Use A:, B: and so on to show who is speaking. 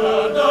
A: the